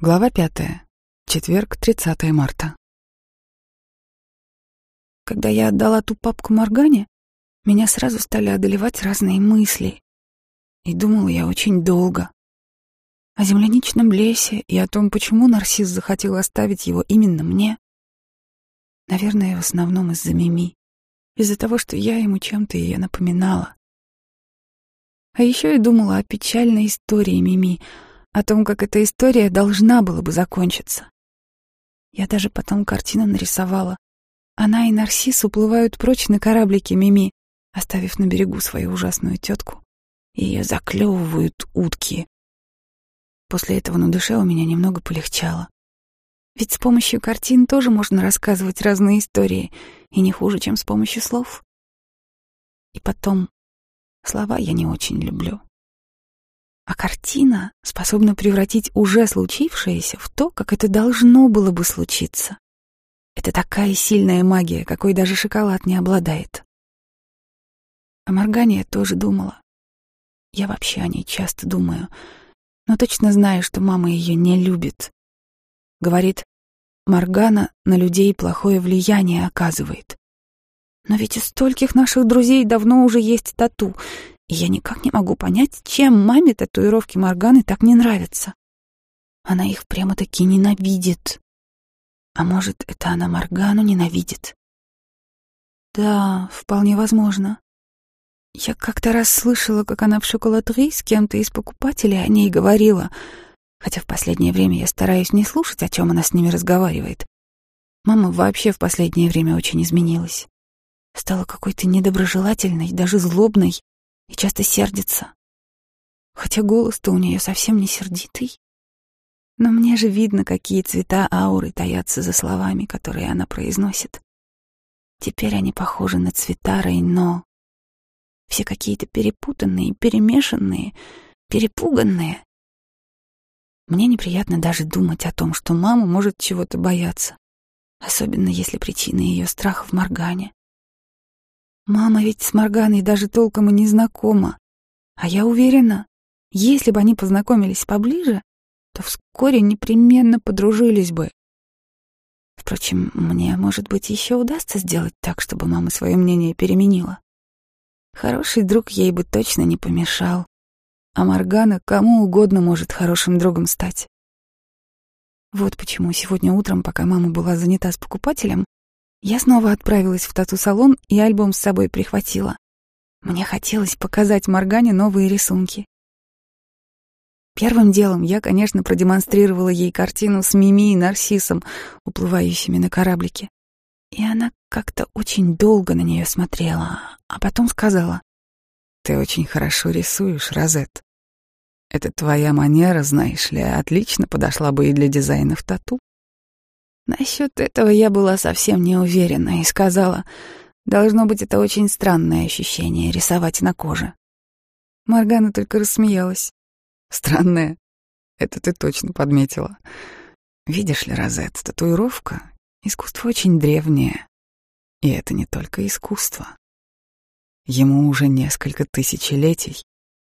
Глава пятая. Четверг, 30 марта. Когда я отдала ту папку Моргане, меня сразу стали одолевать разные мысли. И думала я очень долго. О земляничном лесе и о том, почему Нарцисс захотел оставить его именно мне. Наверное, в основном из-за Мими. Из-за того, что я ему чем-то ее напоминала. А еще я думала о печальной истории Мими — о том, как эта история должна была бы закончиться. Я даже потом картину нарисовала. Она и Нарсис уплывают прочь на кораблике Мими, оставив на берегу свою ужасную тетку. Ее заклевывают утки. После этого на душе у меня немного полегчало. Ведь с помощью картин тоже можно рассказывать разные истории, и не хуже, чем с помощью слов. И потом, слова я не очень люблю. А картина способна превратить уже случившееся в то, как это должно было бы случиться. Это такая сильная магия, какой даже шоколад не обладает. О Моргане я тоже думала. Я вообще о ней часто думаю, но точно знаю, что мама ее не любит. Говорит, Моргана на людей плохое влияние оказывает. Но ведь у стольких наших друзей давно уже есть тату, и я никак не могу понять, чем маме татуировки Морганы так не нравятся. Она их прямо-таки ненавидит. А может, это она Моргану ненавидит? Да, вполне возможно. Я как-то раз слышала, как она в шоколадрии с кем-то из покупателей о ней говорила, хотя в последнее время я стараюсь не слушать, о чем она с ними разговаривает. Мама вообще в последнее время очень изменилась. Стала какой-то недоброжелательной, даже злобной и часто сердится. Хотя голос-то у нее совсем не сердитый. Но мне же видно, какие цвета ауры таятся за словами, которые она произносит. Теперь они похожи на цвета Рейно. Все какие-то перепутанные, перемешанные, перепуганные. Мне неприятно даже думать о том, что мама может чего-то бояться, особенно если причина ее страха в Моргане. Мама ведь с Морганой даже толком и не знакома. А я уверена, если бы они познакомились поближе, то вскоре непременно подружились бы. Впрочем, мне, может быть, еще удастся сделать так, чтобы мама свое мнение переменила. Хороший друг ей бы точно не помешал, а Моргана кому угодно может хорошим другом стать. Вот почему сегодня утром, пока мама была занята с покупателем, я снова отправилась в тату-салон и альбом с собой прихватила. Мне хотелось показать Моргане новые рисунки. Первым делом я, конечно, продемонстрировала ей картину с Мими и Нарциссом, уплывающими на кораблике. И она как-то очень долго на нее смотрела, а потом сказала, «Ты очень хорошо рисуешь, Розет. Это твоя манера, знаешь ли, отлично подошла бы и для дизайнов тату. Насчет этого я была совсем не уверена и сказала, должно быть, это очень странное ощущение — рисовать на коже. Моргана только рассмеялась. Странное? Это ты точно подметила. Видишь ли, Розет, татуировка — искусство очень древнее. И это не только искусство. Ему уже несколько тысячелетий.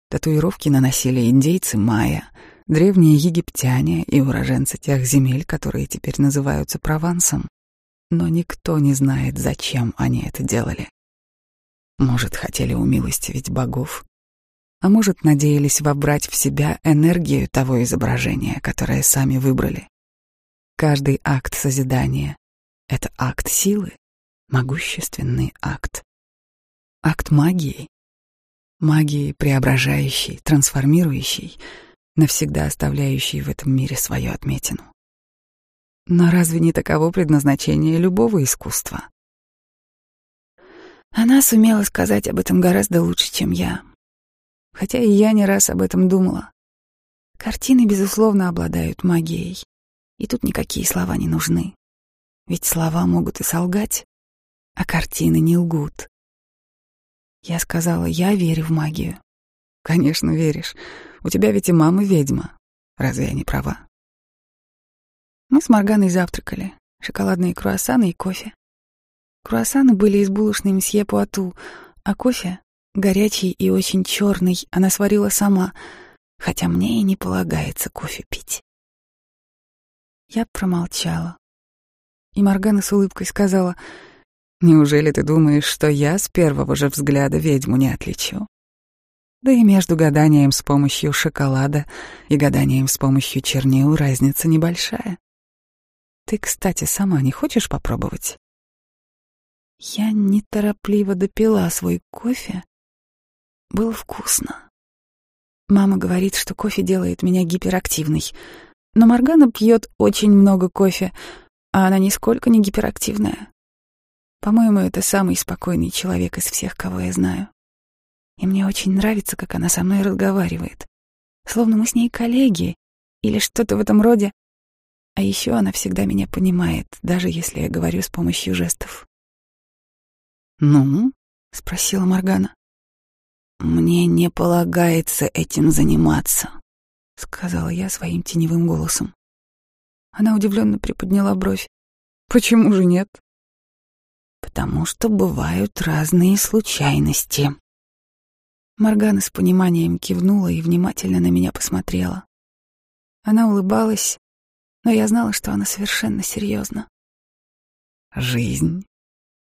Татуировки наносили индейцы майя — древние египтяне и уроженцы тех земель, которые теперь называются Провансом. Но никто не знает, зачем они это делали. Может, хотели умилостивить богов, а может, надеялись вобрать в себя энергию того изображения, которое сами выбрали. Каждый акт созидания — это акт силы, могущественный акт. Акт магии. Магии преображающей, трансформирующей — навсегда оставляющий в этом мире свою отметину. Но разве не таково предназначение любого искусства? Она сумела сказать об этом гораздо лучше, чем я. Хотя и я не раз об этом думала. Картины, безусловно, обладают магией. И тут никакие слова не нужны. Ведь слова могут и солгать, а картины не лгут. Я сказала, я верю в магию. Конечно, веришь. У тебя ведь и мама ведьма. Разве я не права? Мы с Морганой завтракали. Шоколадные круассаны и кофе. Круассаны были из булочной мсье Пуату, а кофе, горячий и очень черный, она сварила сама, хотя мне и не полагается кофе пить. Я промолчала. И Моргана с улыбкой сказала, «Неужели ты думаешь, что я с первого же взгляда ведьму не отличу? Да и между гаданием с помощью шоколада и гаданием с помощью чернил разница небольшая. Ты, кстати, сама не хочешь попробовать?» Я неторопливо допила свой кофе. Было вкусно. Мама говорит, что кофе делает меня гиперактивной. Но Моргана пьет очень много кофе, а она нисколько не гиперактивная. По-моему, это самый спокойный человек из всех, кого я знаю. И мне очень нравится, как она со мной разговаривает. Словно мы с ней коллеги или что-то в этом роде. А еще она всегда меня понимает, даже если я говорю с помощью жестов. «Ну?» — спросила Моргана. «Мне не полагается этим заниматься», — сказала я своим теневым голосом. Она удивленно приподняла бровь. «Почему же нет?» «Потому что бывают разные случайности». Моргана с пониманием кивнула и внимательно на меня посмотрела. Она улыбалась, но я знала, что она совершенно серьезна. «Жизнь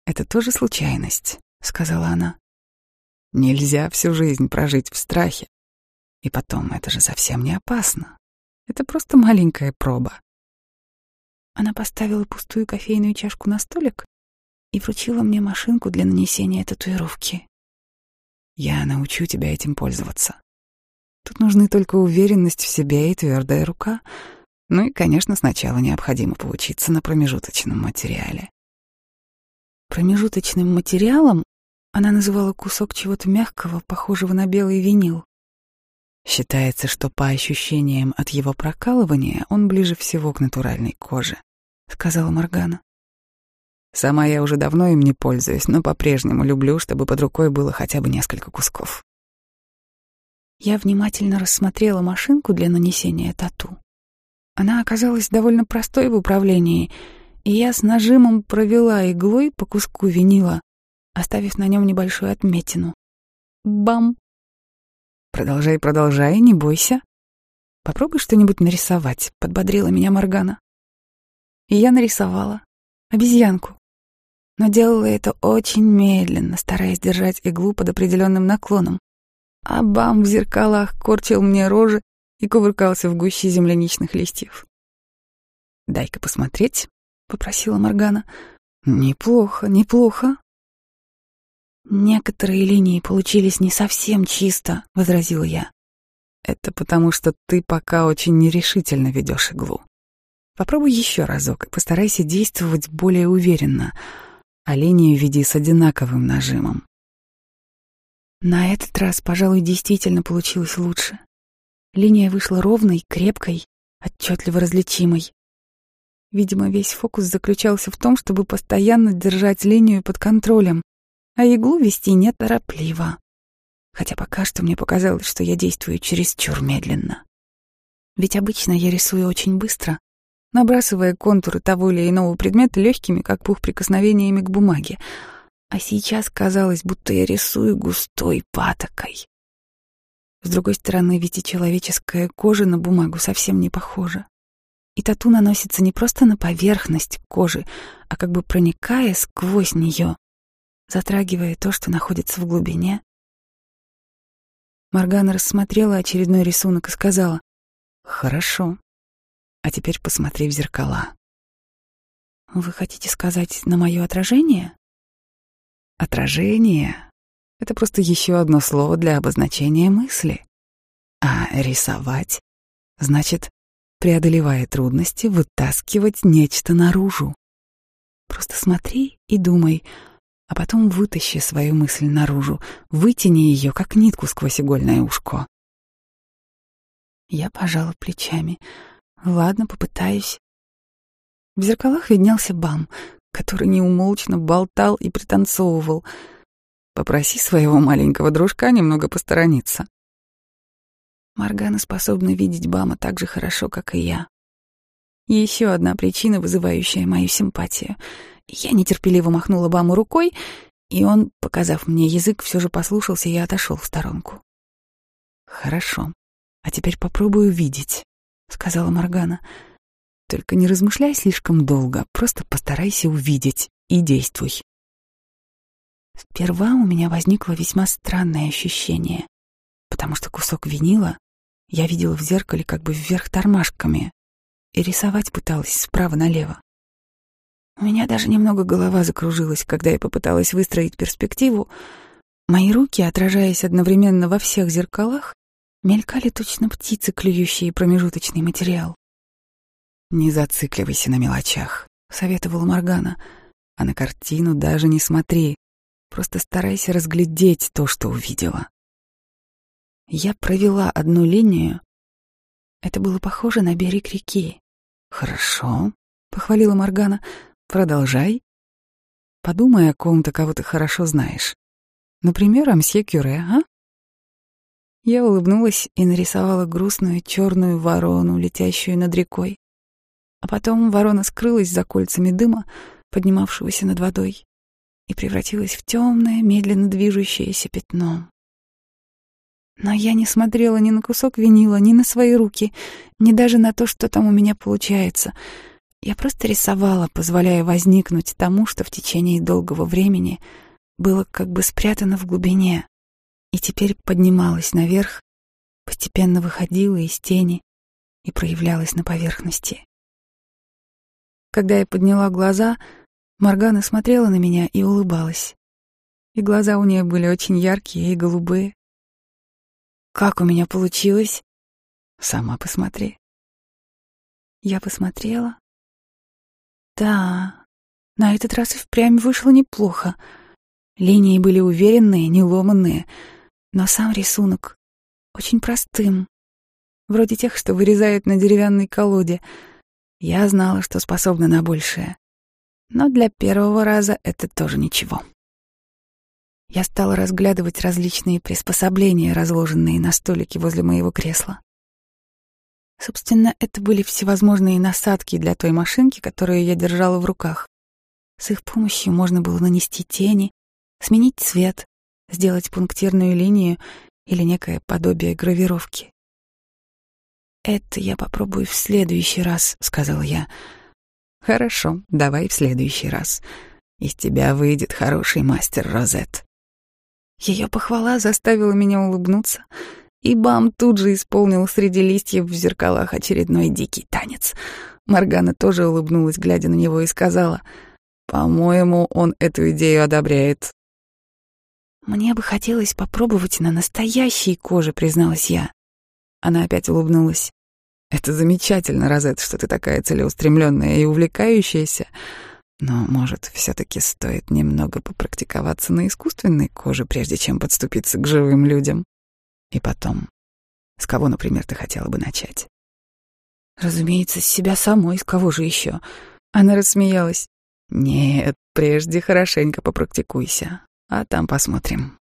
это тоже случайность, сказала она. Нельзя всю жизнь прожить в страхе. И потом, это же совсем не опасно. Это просто маленькая проба. Она поставила пустую кофейную чашку на столик и вручила мне машинку для нанесения татуировки. Я научу тебя этим пользоваться. Тут нужны только уверенность в себе и твердая рука. Ну и, конечно, сначала необходимо поучиться на промежуточном материале. Промежуточным материалом она называла кусок чего-то мягкого, похожего на белый винил. Считается, что по ощущениям от его прокалывания он ближе всего к натуральной коже, сказала Моргана. Сама я уже давно им не пользуюсь, но по-прежнему люблю, чтобы под рукой было хотя бы несколько кусков. Я внимательно рассмотрела машинку для нанесения тату. Она оказалась довольно простой в управлении — и я с нажимом провела иглой по куску винила, оставив на нем небольшую отметину. Бам! Продолжай, продолжай, не бойся. Попробуй что-нибудь нарисовать, подбодрила меня Моргана. И я нарисовала обезьянку. Но делала это очень медленно, стараясь держать иглу под определенным наклоном. А бам в зеркалах корчил мне рожи и кувыркался в гуще земляничных листьев. «Дай-ка посмотреть», попросила Моргана. Неплохо, неплохо. Некоторые линии получились не совсем чисто, возразила я. Это потому, что ты пока очень нерешительно ведешь иглу. Попробуй еще разок и постарайся действовать более уверенно, а линию веди с одинаковым нажимом. На этот раз, пожалуй, действительно получилось лучше. Линия вышла ровной, крепкой, отчетливо различимой. Видимо, весь фокус заключался в том, чтобы постоянно держать линию под контролем, а иглу вести неторопливо. Хотя пока что мне показалось, что я действую чересчур медленно. Ведь обычно я рисую очень быстро, набрасывая контуры того или иного предмета легкими, как пух прикосновениями к бумаге. А сейчас казалось, будто я рисую густой патокой. С другой стороны, ведь и человеческая кожа на бумагу совсем не похожа. И тату наносится не просто на поверхность кожи, а как бы проникая сквозь нее, затрагивая то, что находится в глубине. Моргана рассмотрела очередной рисунок и сказала, «Хорошо. А теперь посмотри в зеркала». «Вы хотите сказать на мое отражение?» «Отражение — это просто еще одно слово для обозначения мысли. А рисовать — значит преодолевая трудности, вытаскивать нечто наружу. Просто смотри и думай, а потом вытащи свою мысль наружу, вытяни ее, как нитку сквозь игольное ушко. Я пожала плечами. Ладно, попытаюсь. В зеркалах виднелся Бам, который неумолчно болтал и пританцовывал. Попроси своего маленького дружка немного посторониться. Маргана способна видеть Бама так же хорошо, как и я. еще одна причина, вызывающая мою симпатию. Я нетерпеливо махнула Баму рукой, и он, показав мне язык, все же послушался и отошел в сторонку. «Хорошо. А теперь попробую видеть», — сказала Маргана. только не размышляй слишком долго, просто постарайся увидеть и действуй. Сперва у меня возникло весьма странное ощущение, потому что кусок винила я видела в зеркале как бы вверх тормашками и рисовать пыталась справа налево. У меня даже немного голова закружилась, когда я попыталась выстроить перспективу. Мои руки, отражаясь одновременно во всех зеркалах, мелькали точно птицы, клюющие промежуточный материал. «Не зацикливайся на мелочах», — советовала Моргана, — «а на картину даже не смотри, просто старайся разглядеть то, что увидела». Я провела одну линию. Это было похоже на берег реки. «Хорошо», — похвалила Моргана, — «продолжай. Подумай о ком-то, кого ты хорошо знаешь. Например, о мсье Кюре, а?» Я улыбнулась и нарисовала грустную черную ворону, летящую над рекой. А потом ворона скрылась за кольцами дыма, поднимавшегося над водой, и превратилась в темное, медленно движущееся пятно. Но я не смотрела ни на кусок винила, ни на свои руки, ни даже на то, что там у меня получается. Я просто рисовала, позволяя возникнуть тому, что в течение долгого времени было как бы спрятано в глубине, и теперь поднималась наверх, постепенно выходила из тени и проявлялась на поверхности. Когда я подняла глаза, Моргана смотрела на меня и улыбалась. И глаза у нее были очень яркие и голубые. Как у меня получилось? Сама посмотри. Я посмотрела. Да, на этот раз и впрямь вышло неплохо. Линии были уверенные, не ломанные, но сам рисунок очень простым, вроде тех, что вырезают на деревянной колоде — я знала, что способна на большее. Но для первого раза это тоже ничего. Я стала разглядывать различные приспособления, разложенные на столике возле моего кресла. Собственно, это были всевозможные насадки для той машинки, которую я держала в руках. С их помощью можно было нанести тени, сменить цвет, сделать пунктирную линию или некое подобие гравировки. «Это я попробую в следующий раз», — сказал я. «Хорошо, давай в следующий раз. Из тебя выйдет хороший мастер Розет». Ее похвала заставила меня улыбнуться, и Бам тут же исполнил среди листьев в зеркалах очередной дикий танец. Маргана тоже улыбнулась, глядя на него, и сказала, «По-моему, он эту идею одобряет». «Мне бы хотелось попробовать на настоящей коже», — призналась я. Она опять улыбнулась. «Это замечательно, Розет, что ты такая целеустремленная и увлекающаяся. Но, может, все-таки стоит немного попрактиковаться на искусственной коже, прежде чем подступиться к живым людям? И потом, с кого, например, ты хотела бы начать?» «Разумеется, с себя самой, с кого же еще?» Она рассмеялась. «Нет, прежде хорошенько попрактикуйся, а там посмотрим».